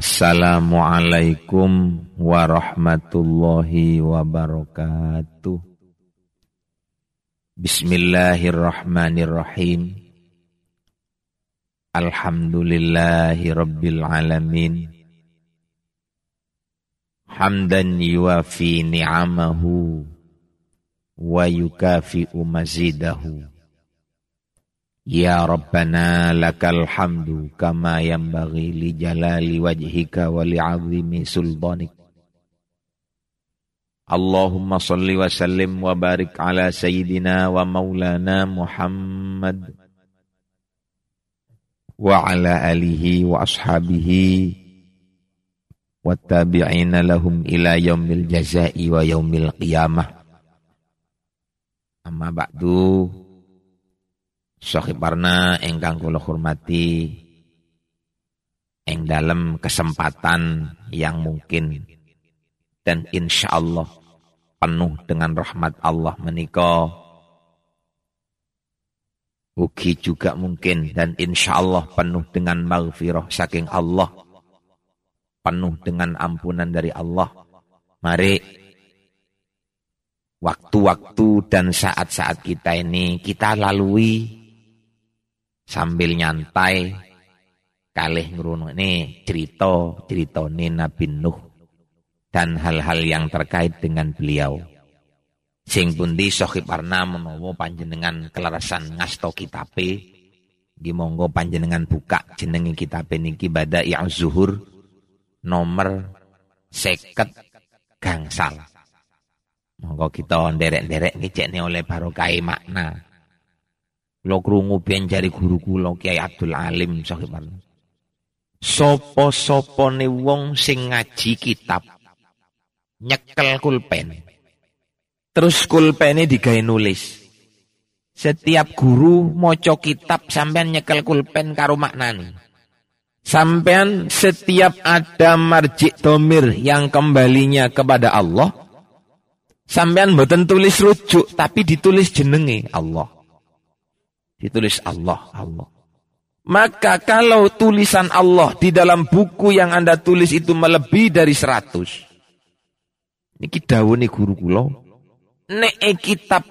Assalamualaikum warahmatullahi wabarakatuh. Bismillahirrahmanirrahim. Alhamdulillahi rabbil alamin. Hamdan yuafi ni'amahu wa yukafi'u mazidahu. Ya Rabbana lakal hamdu kama yanbaghi li jalali wajhika wa li azimi sultanik. Allahumma salli wa sallim wa barik ala sayyidina wa maulana Muhammad wa ala alihi wa ashabihi wa tabi'ina lahum ila yaumil jazai wa yaumil qiyamah. Amma ba'du Sohiparna engkang kula hormati eng dalam kesempatan yang mungkin. Dan insya Allah penuh dengan rahmat Allah menikah Ugi juga mungkin. Dan insya Allah penuh dengan maghfirah saking Allah penuh dengan ampunan dari Allah. Mari waktu-waktu dan saat-saat kita ini kita lalui sambil nyantai kalih ini cerita cerita Nabi Nuh dan hal-hal yang terkait dengan beliau. Sing pundi sohib arna menawa panjenengan kelarasan ngasto kitabe di monggo panjenengan buka jenengi kitabe niki yang zuhur nomor seket gangsal. Monggo kita nderek-nderek ngecekne oleh barokai makna. Lo krungu ben jari guru kula Kiai Abdul Alim sahiban. Sopo-sopone wong sing ngaji kitab nyekel kulpen. Terus kulpene digawe nulis. Setiap guru moco kitab sampean nyekel kulpen karo maknani. Sampean setiap ada marjik domir yang kembalinya kepada Allah. Sampean boten tulis rujuk tapi ditulis jenenge Allah. Ditulis Allah, Allah. Maka kalau tulisan Allah di dalam buku yang Anda tulis itu melebihi dari 100. Niki dawuhe guru kula. Nek kitab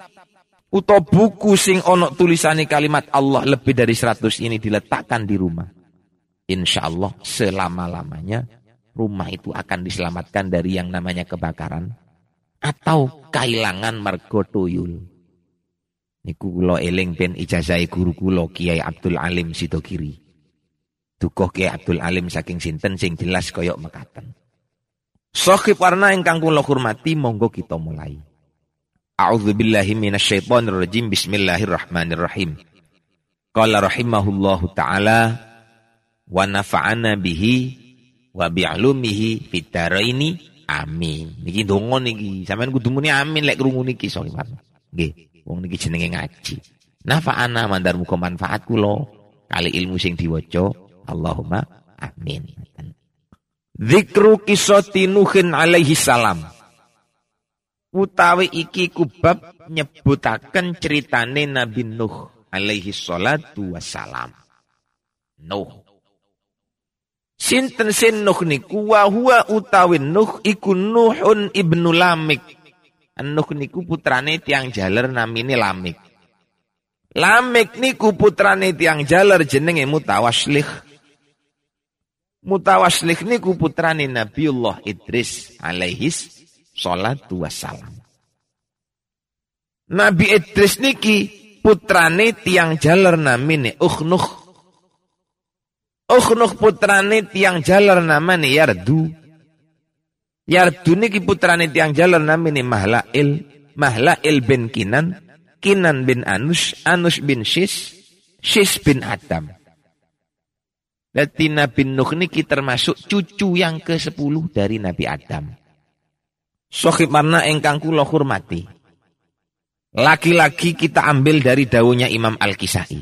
atau buku sing ono tulisane kalimat Allah lebih dari 100 ini diletakkan di rumah. Insya Allah selama-lamanya rumah itu akan diselamatkan dari yang namanya kebakaran atau kehilangan margo tuyul. Niku kula eling ben ijazah guru kula Kiai Abdul Alim Sidogiri. Dukuh Kiai Abdul Alim saking sinten sing jelas koyok mekaten. Sohib warna ingkang kula hormati monggo kita mulai. A'udzu billahi minasyaitonir rajim. Bismillahirrahmanirrahim. Qala rahimahullahu taala wa nafa'ana bihi wa bi'lumihi fid ini amin. Niki donga niki. Sampeyan kudu muni amin lek krungu niki sohib warna. Nggih. Wong niki jenenge ngaji. Nafa'ana mandar muga manfaat kula kali ilmu sing diwaca. Allahumma amin. Zikru kisati Nuhin alaihi salam. Utawi iki kubab nyebutaken ceritane Nabi Nuh alaihi salatu wassalam. Nuh. Sinten sin Nuh niku wa huwa utawi Nuh iku Nuhun ibnu Lamik Nuh niku putrane tiang jaler namine Lamik. Lamik niku putrane tiang jaler jenenge Mutawaslih. Mutawaslih niku putrane Nabiullah Idris alaihis salatu wassalam. Nabi Idris niki putrane tiang jaler namine Ukhnuh. Ukhnuh putrane tiang jaler namane Yardu. Yardu niki putrane tiang jalan namine Mahlail, Mahlail bin Kinan, Kinan bin Anus, Anus bin Sis, Sis bin Adam. Berarti Nabi Nuh niki termasuk cucu yang ke-10 dari Nabi Adam. Sohib mana engkang kula hormati. Laki-laki kita ambil dari daunnya Imam Al-Kisai.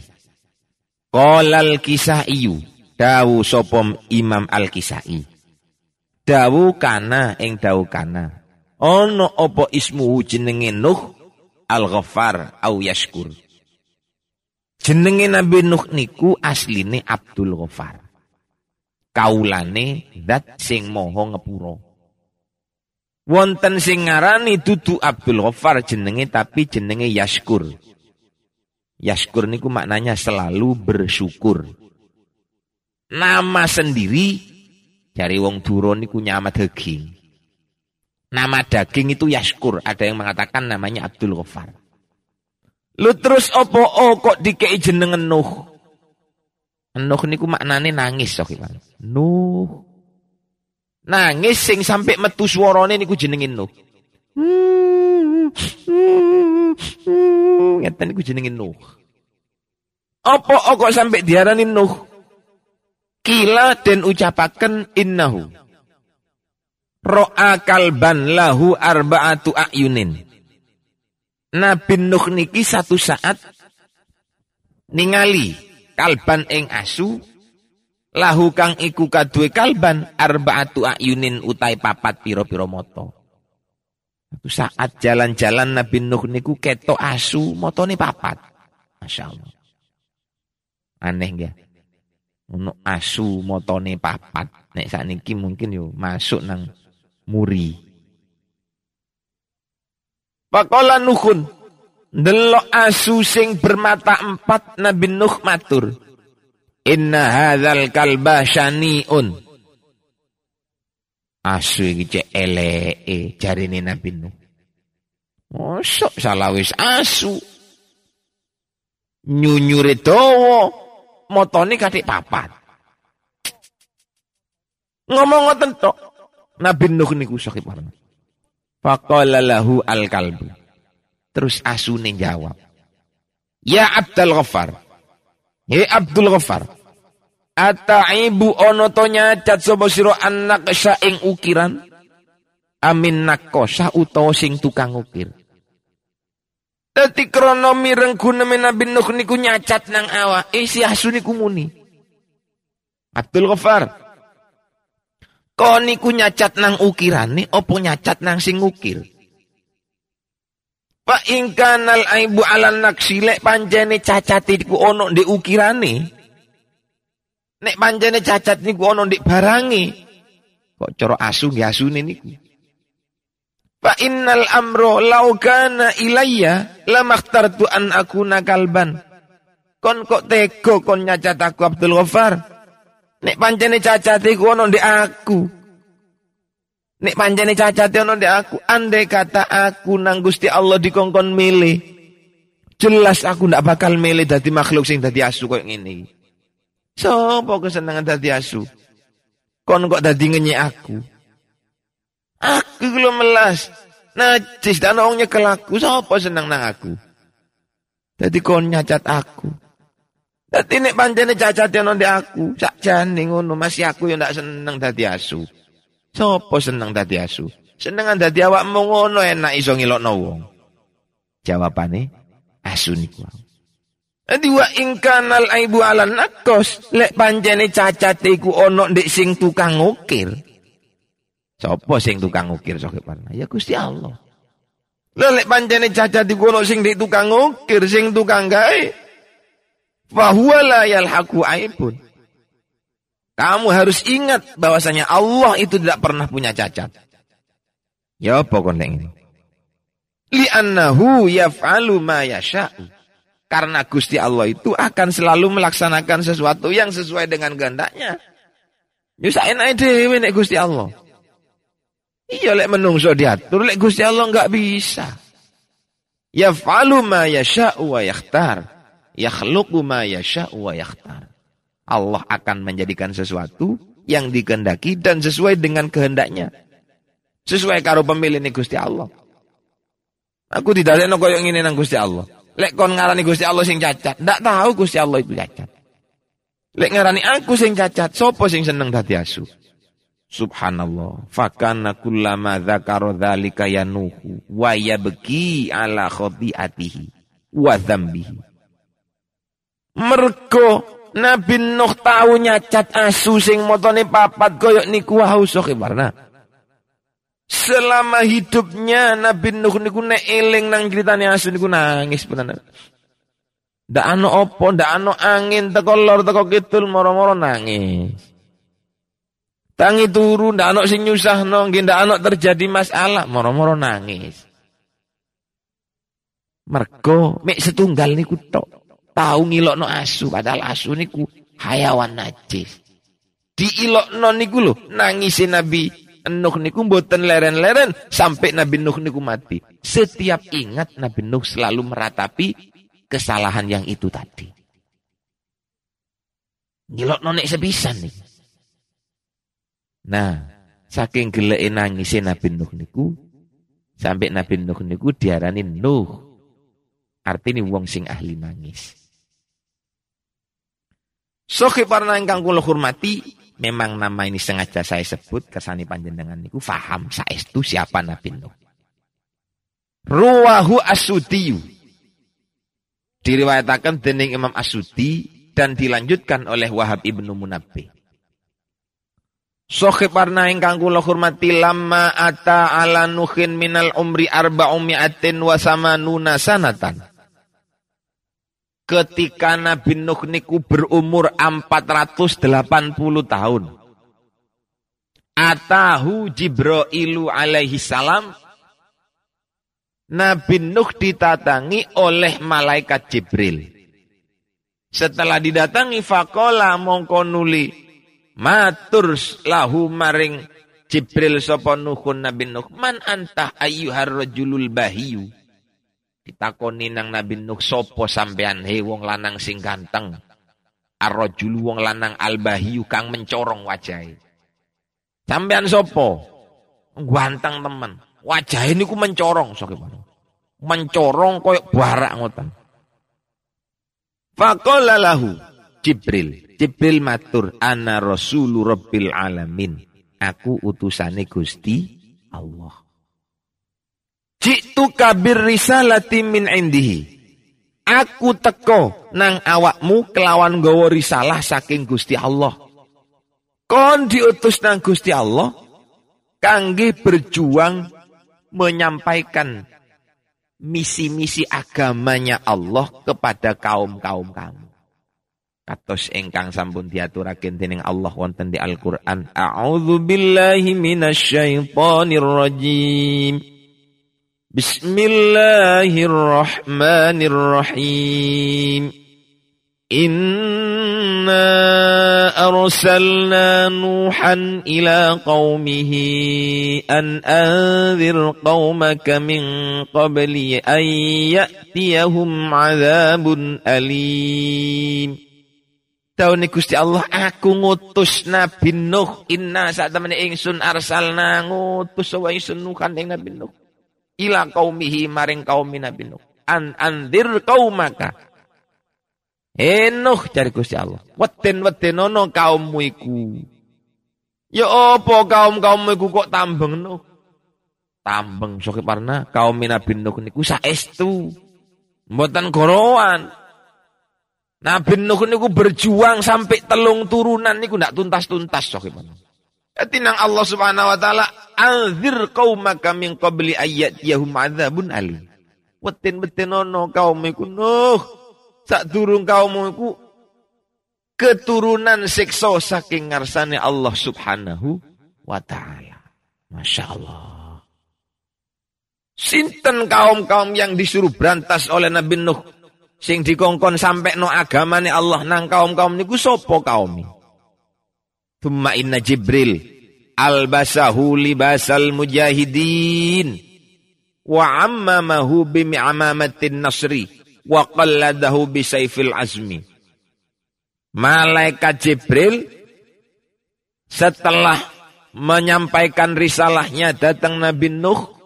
Qolal Kisaiyu, dawu sopom Imam Al-Kisai dawu kana ing dawu kana ono opo ismu jenenge Nuh Al-Ghaffar au Yashkur jenenge Nabi Nuh niku asline Abdul Ghaffar kaulane zat sing moho ngepuro. Wonten sing ngarani dudu Abdul Ghaffar jenenge tapi jenenge Yaskur. Yaskur niku maknanya selalu bersyukur. Nama sendiri dari wong Duro niku nyama daging. Nama daging itu Yaskur. Ada yang mengatakan namanya Abdul Ghaffar. Lu terus opo oh, kok dikei jenengan Nuh? Nuh niku maknane nangis sok Nuh. Nangis sing sampai metu swarane niku jenengin Nuh. Ngeten niku jenengin Nuh. Apa kok sampai diarani Nuh? Kila dan ucapaken innahu. Ro'a kalban lahu arba'atu a'yunin. Nabi Nuh niki satu saat ningali kalban ing asu lahu kang iku kadue kalban arba'atu a'yunin utai papat piro-piro moto. Satu saat jalan-jalan Nabi Nuh niku keto asu motone papat. Masya Allah. Aneh ya. Untuk asu motone papat. Nek saat niki mungkin yo masuk nang muri. Pakola Nuhun. Delok asu sing bermata empat Nabi Nuh matur. Inna hadzal kalba syani'un. Asu iki cek eleke jarine Nabi Nuh. Mosok salah wis asu. Nyunyure dawa, motone katik papat. Ngomong ngoten tok. Nabi Nuh niku sakit parna. Faqala lahu al-kalbu. Terus asune jawab. Ya Abdul Ghaffar. Ya Abdul Ghaffar. Ataibu ono to nyacat sapa sira anak saing ukiran. Amin nakosa utawa sing tukang ukir. Dadi krana mireng guneme Nabi Nuh niku nyacat nang awak, isi asu niku muni. Abdul Ghaffar. Kau niku nyacat nang ukirane opo nyacat nang sing ukir? Pak ingkanal aibu alan naksile panjene cacat iku ono di ukirane. Nek panjene cacat niku ono di barangi. Kok coro asu nggih asune niku. Fa innal amro law kana ilayya lamakhtartu an akuna kalban. Kon kok tego kon nyacat aku Abdul Ghaffar. Nek pancene cacate ku ono ndek aku. Nek pancene cacate ono ndek aku, andai kata aku nang Gusti Allah dikongkon milih. Jelas aku ndak bakal milih dadi makhluk sing dadi asu koyo ngene iki. Sopo kesenangan dadi asu? Kon kok dadi ngenyek aku? Aku lu melas. Najis dan wong nyekel aku, sapa seneng nang aku? Dadi kon nyacat aku. Dadi nek pancene cacat ono ndek aku, sakjane ngono masih aku yo ndak seneng dadi asu. Sopo seneng dadi asu? Senengan dadi awakmu ngono enak iso ngilokno wong. Jawabane asu niku. Dadi wa ingkanal aibu ala nakos, lek pancene cacat iku ono ndek sing tukang ngukir. Sopo sing tukang ngukir sok parna? Ya Gusti Allah. Lah lek pancene cacat iku ono sing ndek tukang ngukir, sing tukang gawe, Fahuwa la yalhaku aibun. Kamu harus ingat bahwasanya Allah itu tidak pernah punya cacat. Ya apa konten ini? Li'annahu yaf'alu ma yasha'u. Karena Gusti Allah itu akan selalu melaksanakan sesuatu yang sesuai dengan kehendaknya. Nyusahin aja dewe nek Gusti Allah. Iya lek menungso diatur, lek Gusti Allah enggak bisa. Yaf'alu ma yasha'u wa yakhtar yakhluqu ma yasha'u wa yakhtar. Allah akan menjadikan sesuatu yang dikehendaki dan sesuai dengan kehendaknya. Sesuai karo pemilih ini Gusti Allah. Aku tidak ada koyo ngene nang Gusti Allah. Lek kon ngarani Gusti Allah sing cacat, ndak tahu Gusti Allah itu cacat. Lek ngarani aku sing cacat, sopo sing seneng dadi asu? Subhanallah. Fakana kullama dzakara dzalika yanuhu wa yabki ala khati'atihi wa dzambihi. Mergo Nabi Nuh tahu nyacat asu sing motone papat koyok niku wau warna. Selama hidupnya Nabi Nuh niku nek eling nang ceritane asu niku nangis tenan. Ndak ano opo, ndak ano angin teko lor teko kidul moro-moro nangis. Tangi turu ndak ana sing nyusahno, nggih ndak ana terjadi masalah, moro-moro nangis. Mergo mek setunggal niku tok. Tahu ngilokno asu, padahal asu niku hayawan najis. Diilokno niku lho, nangisi Nabi Nuh niku mboten leren-leren sampai Nabi Nuh niku mati. Setiap ingat Nabi Nuh selalu meratapi kesalahan yang itu tadi. Ngilok nonek sepisan nih. Nah, saking geleke nangise Nabi Nuh niku sampai Nabi Nuh niku diarani Nuh. Artinya wong sing ahli nangis. Soke para ingkang kula hormati, memang nama ini sengaja saya sebut kesani panjenengan niku faham saestu siapa Nabi Nuh. Ruwahu asudiyu. Diriwayatakan dening Imam Asudi dan dilanjutkan oleh Wahab ibnu Munabbih. Sohib warna ingkang kula hormati lama ata ala nuhin minal umri arba'umi'atin wa samanuna sanatan. Ketika Nabi Nuh niku berumur 480 tahun. Atahu Jibrailu alaihi salam. Nabi Nuh ditatangi oleh malaikat Jibril. Setelah didatangi fakola mongko nuli Matur lahu maring Jibril sapa Nuhun Nabi Nuh, "Man anta ayyuhar rajulul bahiyu?" Ditakoni nang Nabi Nuh, "Sapa sampean he wong lanang sing ganteng?" Ar-rajul wong lanang al-bahiyu kang mencorong wajahe. Sampean sapa? Ganteng temen. Wajahe niku mencorong sok Mencorong koyo barak ngoten. Faqala lahu Jibril Jibril matur ana rasulu rabbil alamin. Aku utusane Gusti Allah. Jitu kabir risalati min indihi. Aku teko nang awakmu kelawan gawa risalah saking Gusti Allah. Kon diutus nang Gusti Allah kangge berjuang menyampaikan misi-misi agamanya Allah kepada kaum-kaum kamu katos engkang sampun diaturaken dening Allah wonten di Al-Qur'an. A'udzu billahi minasyaitonir rajim. Bismillahirrahmanirrahim. Inna arsalna Nuhan ila qaumihi an anzir qaumaka min qabli an ya'tiyahum 'adzabun alim. Daune Gusti Allah aku ngutus Nabi Nuh. Inna saat temen ingsun arsalna ngutus wa ingsun nuhan ing Nabi Nuh. Ila qaumihi maring kaum Nabi Nuh. An andir qaumaka. Enuh cari Gusti Allah. Weden-weden ana kaummu iku. Ya apa kaum-kaummu iku kok tambeng Nuh? Tambeng sok parna. Kaum Nabi Nuh niku saestu. Mboten gorowan Nabi Nuh niku berjuang sampai telung turunan niku ndak tuntas-tuntas sok Jadi nang Allah Subhanahu wa taala anzir qaumaka min qabli ayat yahum adzabun alim. Wetin-wetin ono kaum iku Nuh. Sak durung kaum iku keturunan siksa saking ngarsane Allah Subhanahu wa taala. Masya Allah. Sinten kaum-kaum yang disuruh berantas oleh Nabi Nuh sing dikongkon sampai no agamane Allah nang kaum-kaum niku sapa kaum Thumma inna Jibril albasahu libasal mujahidin wa ammamahu bimi'amamatin nasri wa qalladahu bisayfil azmi. Malaikat Jibril setelah menyampaikan risalahnya datang Nabi Nuh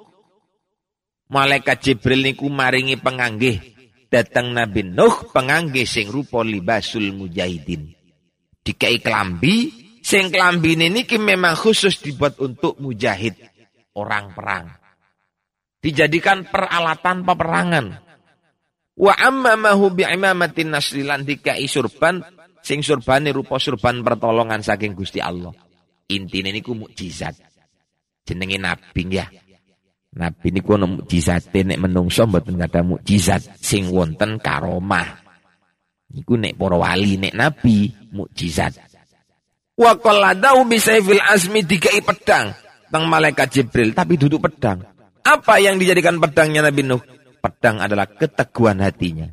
Malaikat Jibril niku maringi penganggih datang Nabi Nuh pengangge sing rupa libasul mujahidin. Dikai kelambi, sing kelambi ini memang khusus dibuat untuk mujahid, orang perang. Dijadikan peralatan peperangan. Wa amma mahu bi'imamatin nasrilan dikai surban, sing surbani rupa surban pertolongan saking Gusti Allah. Intine niku mukjizat. Jenenge nabi ya. Nabi niku ana mukjizate nek menungso mboten ada mukjizat sing wonten karomah. Niku nek para wali nek nabi mukjizat. Wa qaladahu bisaifil azmi dikai pedang tang malaikat Jibril tapi duduk pedang. Apa yang dijadikan pedangnya Nabi Nuh? Pedang adalah keteguhan hatinya.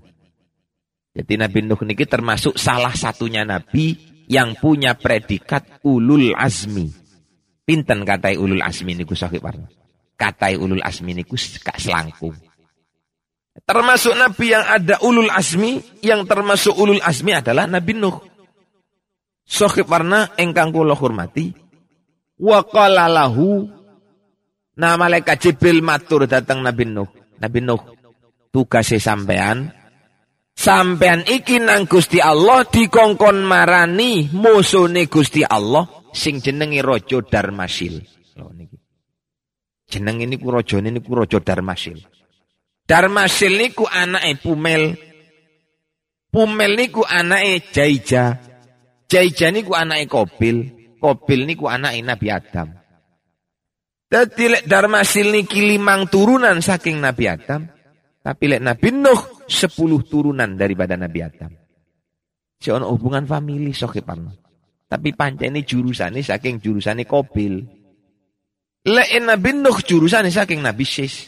Jadi Nabi Nuh ini termasuk salah satunya Nabi yang punya predikat ulul azmi. Pinten katai ulul azmi niku sakit warna. Katai ulul azmi niku kak selangkung. Termasuk Nabi yang ada ulul azmi, yang termasuk ulul azmi adalah Nabi Nuh. Sohib warna engkang kula hormati. Wa qala lahu Nah malaikat Jibril matur datang Nabi Nuh. Nabi Nuh tugasnya sampean Sampean iki nang Gusti Allah dikongkon marani musune Gusti Allah sing jenenge Raja Darmasil. Loh niki. Jeneng ini ku raja niku Raja Darmasil. Darmasil niku anake Pumel. Pumel niku anake Jaija. Jaija niku anake Kobil. Kobil niku anake Nabi Adam. Dadi Darmasil niki limang turunan saking Nabi Adam. Tapi lek Nabi Nuh sepuluh turunan daripada Nabi Adam. Si hubungan famili sokipan. Tapi panca ini jurusannya saking jurusannya Kobil. Lek Nabi Nuh jurusannya saking Nabi Sis.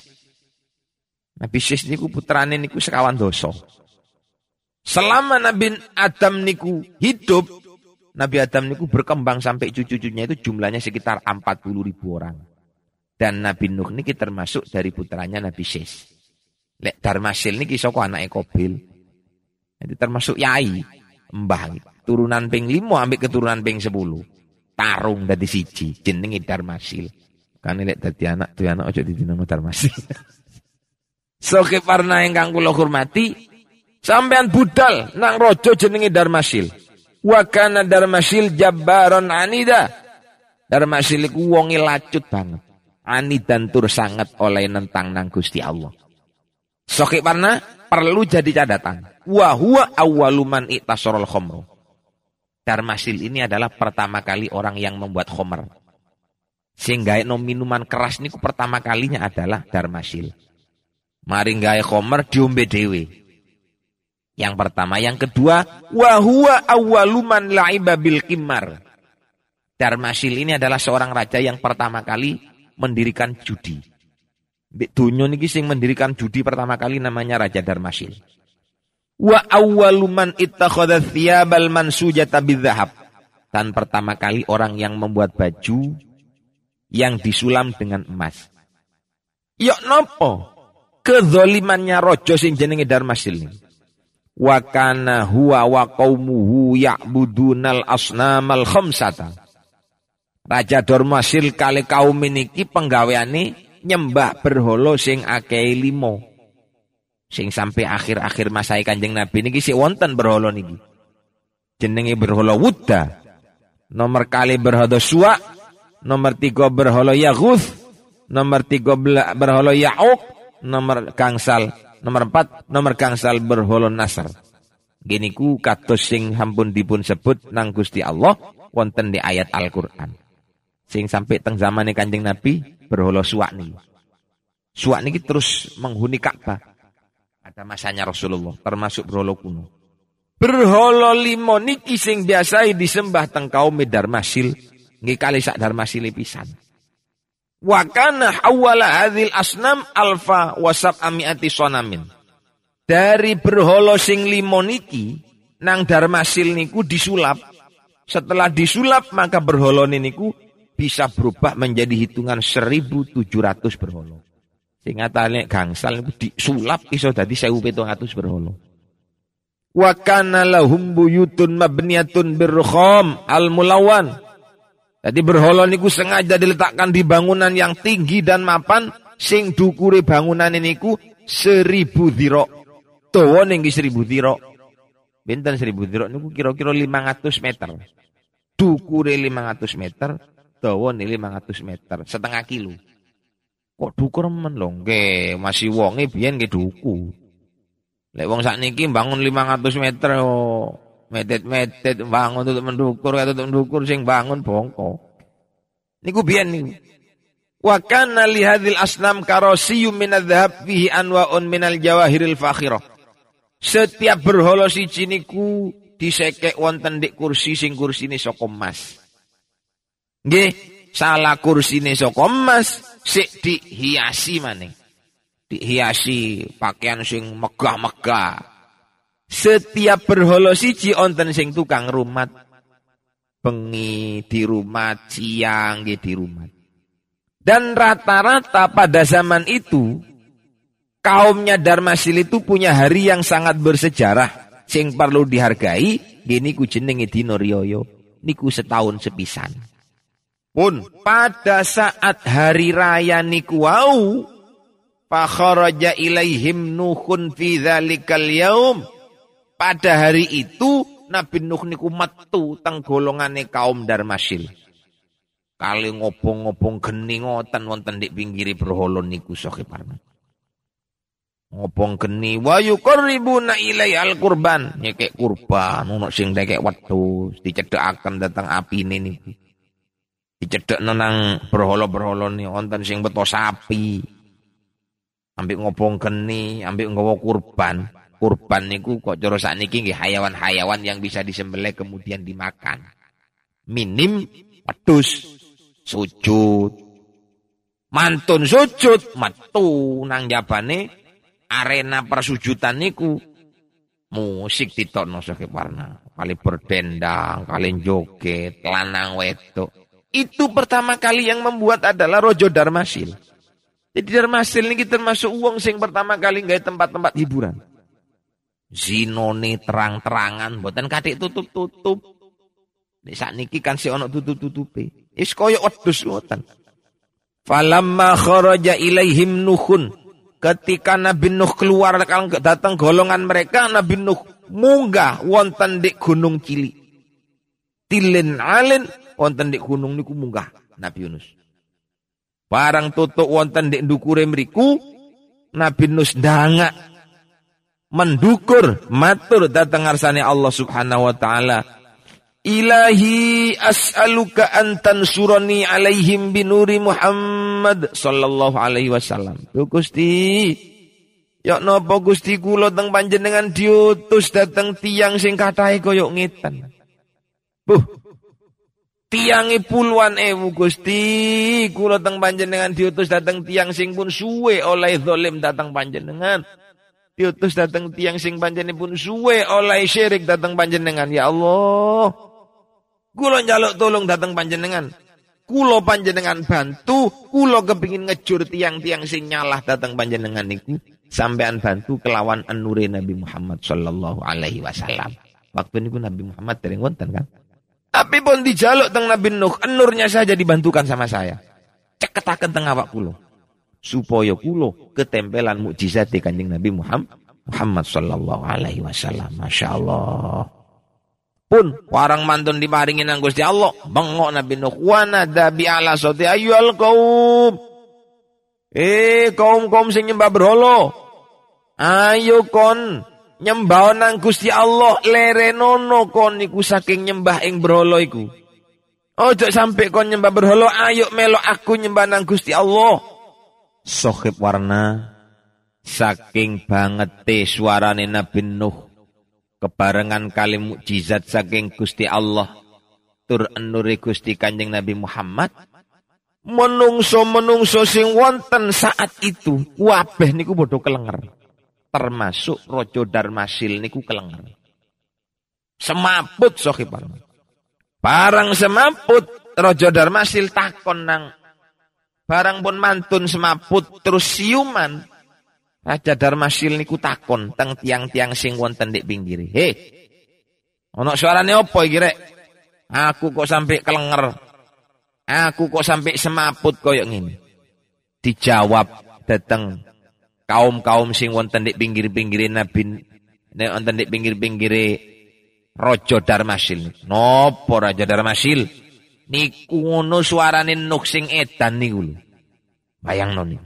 Nabi Sis niku putrane niku sekawan doso. Selama Nabi Adam niku hidup, Nabi Adam niku berkembang sampai cucu-cucunya itu jumlahnya sekitar 40 ribu orang. Dan Nabi Nuh niki termasuk dari putranya Nabi Sis. Lek Darmasil niki saka anake Kobil. Jadi termasuk yai, mbah turunan ping 5 ambek keturunan ping 10. Tarung dadi siji jenenge Darmasil. Kan lek dadi anak tuh anak ojo didinamo Darmasil. Soke parna ingkang kula hormati, sampean budal nang rojo jenenge Darmasil. Wa kana Darmasil jabbaron anida. Darmasil iku wonge lacut banget. Ani dan tur sangat oleh nentang nang Gusti Allah. Sokik warna perlu jadi catatan. Wahua awaluman iktasorol khomro. Darmasil ini adalah pertama kali orang yang membuat khomer. Sehingga no minuman keras ini pertama kalinya adalah Darmasil. Mari gaya khomer diombe dewe. Yang pertama. Yang kedua. Wahua awaluman laiba bil kimar. Darmasil ini adalah seorang raja yang pertama kali mendirikan judi. Dunyo niki sing mendirikan judi pertama kali namanya Raja Darmasil. Wa awwaluman ittakhadha thiyabal mansujata bidzahab. Dan pertama kali orang yang membuat baju yang disulam dengan emas. Yok nopo? Kezolimannya rojo sing jenenge Darmasil ini. Wa kana huwa wa qaumuhu ya'budunal asnamal khamsata. Raja Darmasil kali kaum ini penggaweane nyembah berholo sing akeh limo. Sing sampai akhir-akhir masa Kanjeng Nabi niki sik wonten berholo niki. Jenenge berholo Wudda. Nomor kali berholo Suwa, nomor tiga berholo Yaguth, nomor tiga berholo Ya'uq, nomor gangsal, nomor empat nomor gangsal berholo Nasr. Gini ku kados sing hampun dipun sebut nang Gusti Allah wonten di ayat Al-Qur'an. Sing sampai teng zamane Kanjeng Nabi berhala suwak nih. Suwak niki terus menghuni Ka'bah. Ada masanya Rasulullah, termasuk berhala kuno. Berhala limo niki sing biasa disembah teng kaum Darmasil, nggih kali sak Darmasil pisan. Wa kana hawala hadhil asnam alfa wasab amiati sonamin. Dari berhala sing limo niki nang Darmasil niku disulap. Setelah disulap maka berhala niku bisa berubah menjadi hitungan 1700 berholo. Sehingga tali gangsal itu disulap iso dadi 1700 berholo. Wa kana lahum buyutun mabniyatun birkham al-mulawan. Jadi berholo niku sengaja diletakkan di bangunan yang tinggi dan mapan sing dukure bangunan niku seribu dirok. Dawa ning seribu dirok. Benten seribu dirok niku kira-kira 500 meter. Dukure 500 meter, dawa nih 500 meter, setengah kilo. Kok dukur men masih wonge biyen nggih duku. Lek wong sakniki bangun 500 meter oh, metet-metet bangun tutup mendukur tutup mendukur sing bangun bongko. Niku biyen niku. Wa kana li hadhil asnam karasiyyun min adh-dhahab fihi anwa'un minal jawahiril fakhirah. Setiap berhala siji niku disekek wonten dik kursi sing kursine saka emas. Nggih, salah kursine saka emas sik dihiasi maning. Dihiasi pakaian sing megah-megah. Setiap berholo siji onten sing tukang rumat. Bengi di rumah, siang di rumah. Dan rata-rata pada zaman itu kaumnya Darmasil itu punya hari yang sangat bersejarah sing perlu dihargai gini ku jenenge dina riyaya niku setahun sepisan pun pada saat hari raya niku wau fakharaja ilaihim nuhun fi dzalikal yaum pada hari itu Nabi Nuh niku metu teng golongane kaum Darmasil kali ngobong-ngobong geni ngoten wonten di pinggiri berhala niku sohe parna ngopong geni wa yuqarribuna ilai al kurban nyekek kurban ono sing dekek wedhus dicedhekaken datang api ini niki dicedhek nang berhala-berhala ni wonten sing beto sapi. Ambek ngopong geni ambek nggawa kurban kurban niku kok cara sakniki nggih hayawan-hayawan yang bisa disembelih kemudian dimakan. Minim wedhus sujud. Mantun sujud metu nang jabane arena persujudan niku. Musik ditokno sake warna. Kali berdendang kali joget lanang wedok. Itu pertama kali yang membuat adalah Rojo Darmasil. Jadi Darmasil ini termasuk uang sing pertama kali nggak tempat-tempat hiburan zinone terang-terangan buatan kadik tutup-tutup Nek saat niki kan si ono tutup-tutupi. Is koyo wedhus ngoten. Falamma kharaja ilaihim nuhun Ketika Nabi Nuh keluar datang golongan mereka, Nabi Nuh munggah wonten di gunung cili. Tilin alin wonten di gunung niku munggah Nabi Yunus. Barang tutuk wonten di ndukure mriku, Nabi Nuh danga mendukur matur datang arsane Allah Subhanahu wa taala Ilahi as'aluka antan surani alaihim binuri Muhammad sallallahu alaihi wasallam. Yo Gusti. Ya napa Gusti kula teng panjenengan diutus dateng tiang sing kathahe kaya ngeten. Buh. Tiangi puluhan ewu Gusti, kula teng panjenengan diutus dateng tiang sing pun suwe oleh zalim datang panjenengan. Diutus dateng tiang sing panjenengan pun suwe oleh syirik datang panjenengan. Ya Allah. Kulo njaluk tolong datang panjenengan. Kulo panjenengan bantu, kulo kepingin ngejur tiang-tiang sing nyalah datang panjenengan niku sampean bantu kelawan anure Nabi Muhammad sallallahu alaihi wasallam. Waktu niku Nabi Muhammad dereng wonten kan. Tapi pun dijaluk teng Nabi Nuh, enurnya saja dibantukan sama saya. Ceketaken teng awak kulo. Supaya kulo ketempelan mukjizat Kanjeng Nabi Muhammad Muhammad sallallahu alaihi wasallam. Masya Allah pun warang mantun diparingi nang Gusti Allah. Bengok Nabi Nuh wa nada bi ala soti ayyul qaum eh kaum-kaum sing nyembah berhala. Ayo kon nyembah nang Gusti Allah. Lerenono kon niku saking nyembah ing berhala iku. Ojo sampai kon nyembah berhala ayo melo aku nyembah nang Gusti Allah sohib warna saking banget suarane Nabi Nuh kebarengan kali mukjizat saking Gusti Allah tur enuri Gusti Kanjeng Nabi Muhammad menungso-menungso sing wonten saat itu wabeh niku bodoh kelenger termasuk Rojo Darmasil niku kelenger. Semaput sohipan barang semaput Rojo Darmasil takon nang barang pun mantun semaput terus siuman Raja Darmasil niku takon teng tiang-tiang sing wonten di pinggir. He. Ono suarane opo iki rek? Aku kok sampai kelenger. Aku kok sampai semaput koyok ngene. Dijawab dateng kaum-kaum sing wonten di pinggir-pinggir Nabi nek wonten di pinggir-pinggir Rojo Darmasil. Nopo Raja Darmasil? Niku ngono suarane nuk sing edan niku lho. Bayangno niku.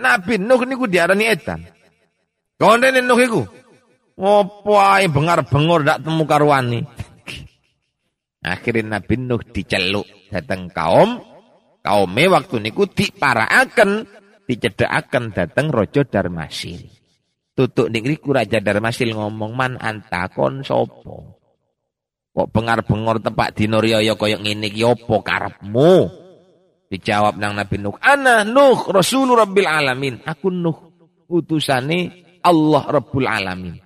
Nabi Nuh niku diarani edan. Kondene Nuh iku ngopo ae bengar-bengur dak temu karwani. Akhirnya Nabi Nuh diceluk datang kaum kaume waktu niku diparaaken dicedhakaken dateng Raja Darmasil. Tutuk niku Raja Darmasil ngomong man antakon sopo. Kok bengar-bengor tepak dina riyaya kaya ngene iki apa karepmu? Dijawab nang Nabi Nuh, "Ana Nuh, Rasulur Rabbil Alamin." Aku Nuh, utusane Allah Rabbul Alamin.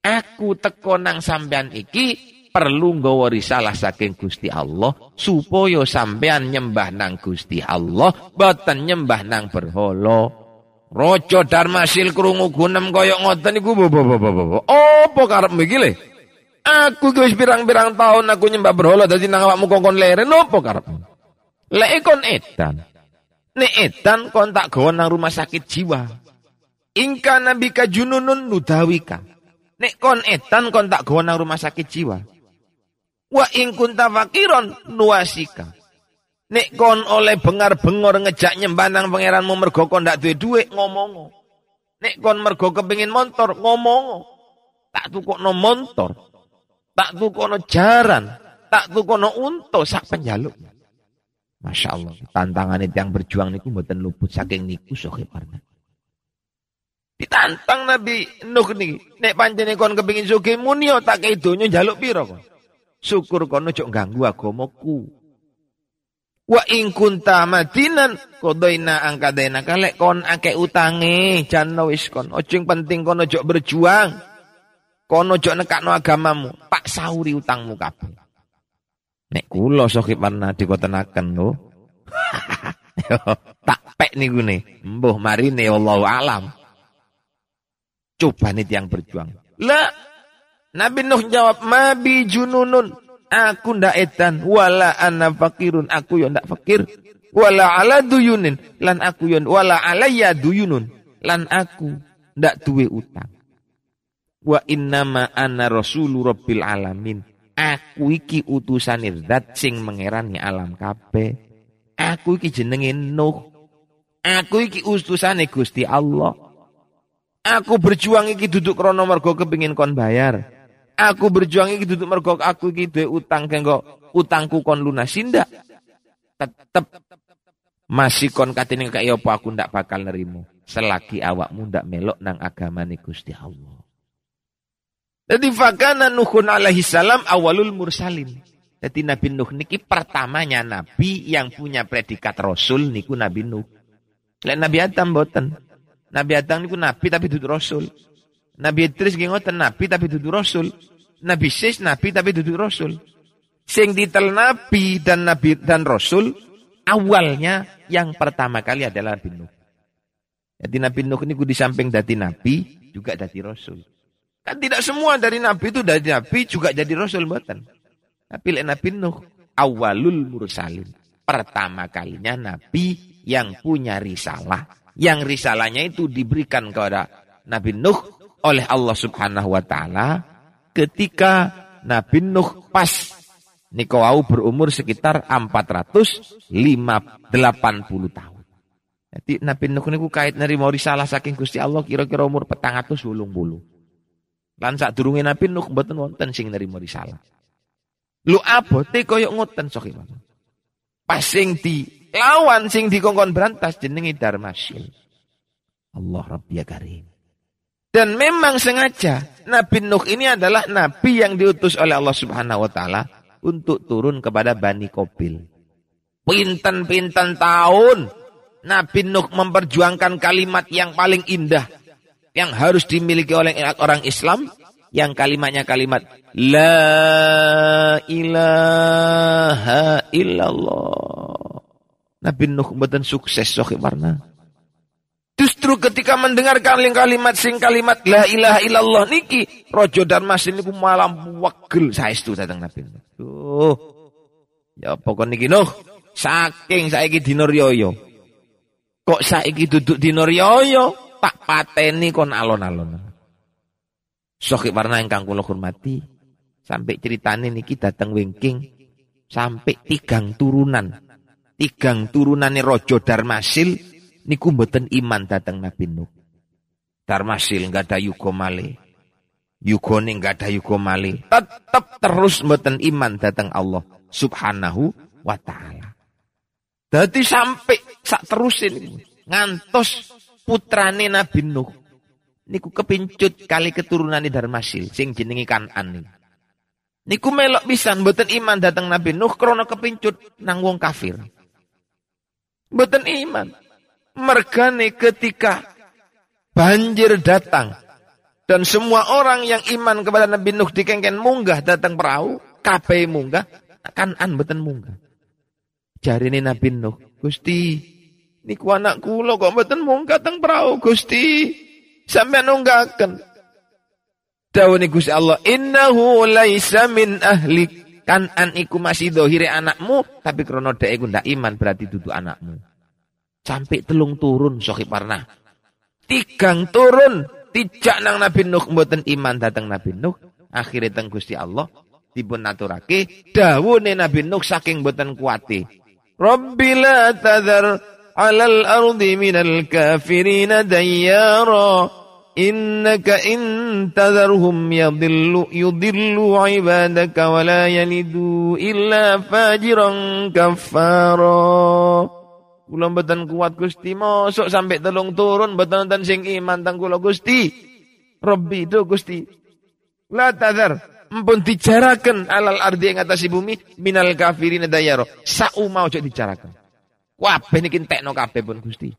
Aku teko nang sampean iki perlu nggawa risalah saking Gusti Allah supaya sampean nyembah nang Gusti Allah, boten nyembah nang berhala. Raja Darmasil krungu gunem kaya ngoten iku apa karepmu iki le? Aku wis pirang-pirang tahun aku nyembah berhala dadi nang awakmu kongkon lere nopo karepmu? Lek kon edan. Nek edan kon tak gawa nang rumah sakit jiwa. Ingka nabi jununun nudawika. Nek kon edan kon tak gawa nang rumah sakit jiwa. Wa ing kunta fakiron nuasika. Nek kon oleh bengar-bengor ngejak nyembah nang pangeranmu mergo kon ndak duwe dhuwit ngomong. Nek kon mergo kepengin motor ngomong. Tak tukokno motor. Tak tukokno jaran, tak tukokno unta sak penjaluk. Masya Allah, tantangan itu yang berjuang niku mboten luput saking niku sohiparna. Ditantang Nabi Nuh niki, nek pancene kon kepengin sugih muni tak kei donya njaluk pira kon? Syukur kono ojo ganggu agamaku. Wa ing kunta madinan kodoina angkadaina kalek kon akeh utange jan wis kon. Ojo penting kon ojo berjuang. Kono ojo nekakno agamamu, pak sauri utangmu kabeh. Nek kula sokip warna dikotenaken lho. tak pek niku ne. Mbuh marine wallahu alam. Coba nih yang berjuang. Lah Nabi Nuh jawab, "Mabi jununun." Aku ndak edan wala ana fakirun. Aku yo ndak fakir. Wala ala duyunin. Lan aku yo wala alayya duyunun. Lan aku ndak duwe utang. Wa innama ana rasulu rabbil alamin. Aku iki utusan zat sing mengerani alam kabeh. Aku iki jenenge Nuh. Aku iki utusane Gusti Allah. Aku berjuang iki duduk krono mergo kepengin kon bayar. Aku berjuang iki duduk mergo aku iki duwe utang kengko utangku kon lunasi ndak. Tetep masih kon katene kaya apa aku ndak bakal nerimo selagi awakmu ndak melok nang agamane Gusti Allah. Jadi fakana Nuhun alaihi salam awalul mursalin. Jadi Nabi Nuh niki pertamanya nabi yang punya predikat rasul niku Nabi Nuh. Lek Nabi Adam boten. Nabi Adam niku nabi tapi duduk rasul. Nabi Idris nggih ngoten nabi tapi duduk rasul. Nabi Sis nabi tapi duduk rasul. Sing ditel nabi dan nabi dan rasul awalnya yang pertama kali adalah Nabi Nuh. Jadi Nabi Nuh niku di samping dadi nabi juga dadi rasul. Kan tidak semua dari Nabi itu dari Nabi juga jadi Rasul buatan. Tapi Nabi Nuh awalul mursalin. Pertama kalinya Nabi yang punya risalah. Yang risalahnya itu diberikan kepada Nabi Nuh oleh Allah subhanahu wa ta'ala. Ketika Nabi Nuh pas Nikowau berumur sekitar 480 tahun. Jadi Nabi Nuh ini kait nerima risalah saking Gusti Allah kira-kira umur petang atus bulung bulu. Lan sak durunge Nabi Nuh mboten wonten sing nerima risalah. Lu abote koyo ngoten sok Pas sing di lawan sing dikongkon berantas jenenge Darmasil. Allah Rabbi ya Karim. Dan memang sengaja Nabi Nuh ini adalah nabi yang diutus oleh Allah Subhanahu wa taala untuk turun kepada Bani Kobil. Pinten-pinten tahun Nabi Nuh memperjuangkan kalimat yang paling indah yang harus dimiliki oleh orang Islam yang kalimatnya kalimat la ilaha illallah. Nabi Nuh mboten sukses sok warna. Justru ketika mendengar kalimat sing kalimat la ilaha illallah niki rojo dan mas ini malam wagel itu datang Nabi Nuh. Tuh. Ya pokok niki Nuh saking saiki dina Kok saiki duduk dina tak pateni kon alon-alon. Sohib warna yang kula hormati, sampai ceritane niki dateng wingking sampai tigang turunan. Tigang turunane Rojo Darmasil niku mboten iman dateng Nabi Nuh. Darmasil enggak ada yugo male. Yugone ada yugo male. Tetap terus mboten iman dateng Allah Subhanahu wa taala. Dadi sampai sak terusin ngantos putrane Nabi Nuh niku kepincut kali keturunan Darmasil sing jenenge Kanan Niku melok pisan mboten iman datang Nabi Nuh krana kepincut nang wong kafir. Mboten iman. Mergane ketika banjir datang dan semua orang yang iman kepada Nabi Nuh dikengken munggah datang perahu, kabeh munggah, kan an mboten munggah. Jarine Nabi Nuh, Gusti, niku anak kula kok mboten munggah teng perahu, Gusti. Sampeyan nunggaken. Dawani Gusti Allah, "Innahu laisa min ahlik." Kanan iku masih dohire anakmu, tapi krono dek iku ndak iman berarti duduk anakmu. Sampai telung turun sohi parna. Tigang turun, tijak nang Nabi Nuh mboten iman datang Nabi Nuh. Akhirnya teng Gusti Allah dipun naturake dawune Nabi Nuh saking mboten kuati. Rabbila tadhar ardi minal kafirina dayyara Innaka in tadharhum yadillu yudillu ibadaka wa la yalidu illa fajiran kafara. Kula mboten kuat Gusti mosok sampai telung turun mboten nonton sing iman teng kula Gusti. Rabbi do Gusti. La tadhar empun dijaraken alal ardi ing atas bumi minal kafirin dayaro. Sauma ojo dijaraken. Kabeh niki entekno kabeh pun Gusti.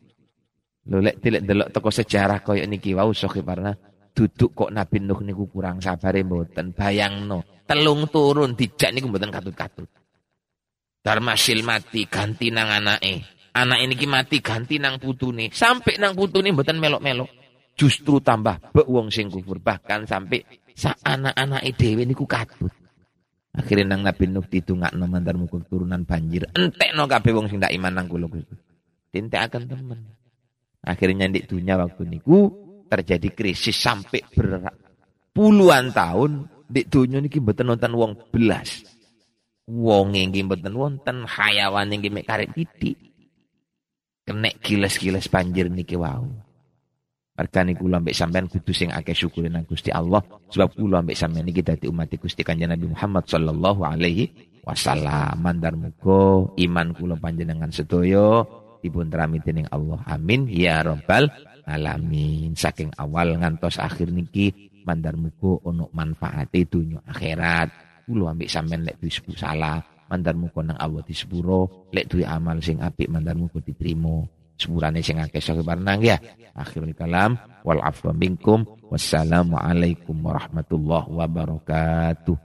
Lho lek tilek delok teko sejarah kaya niki wau soke parna duduk kok Nabi Nuh niku kurang sabare mboten bayangno. Telung turun dijak niku mboten katut-katut. Darmasil mati ganti nang anake. Anak ini mati ganti nang putune. Sampai nang putune mboten melok-melok. Justru tambah be wong sing kufur. Bahkan sampai sa anak-anake dhewe niku katut akhirnya nang Nabi Nuh didongakno mandar mukul turunan banjir entekno kabeh wong sing ndak iman nang kula Gusti akan temen Akhirnya di dunia waktu niku terjadi krisis sampai berpuluhan tahun di dunia niki mboten nonton wong belas. Wong iki mboten wonten hayawan iki mek karek titik. Kenek giles-giles banjir niki wau. Mergane kula mbek sampean kudu sing akeh syukur nang Gusti Allah sebab kula mbek sampean niki dadi umat Gusti Kanjeng Nabi Muhammad sallallahu alaihi wasallam. Mandar muga iman kula panjenengan sedaya dipun rami dening Allah. Amin ya rabbal alamin. Saking awal ngantos akhir niki mandar muga ono manfaate dunya akhirat. Kula ambek sampean lek disebut salah, mandar muga nang Allah disepuro, lek duwe amal sing apik mandar muga diterima. Sepurane sing akeh saking barnang ya. Akhirul kalam wal afwa minkum. Wassalamualaikum warahmatullahi wabarakatuh.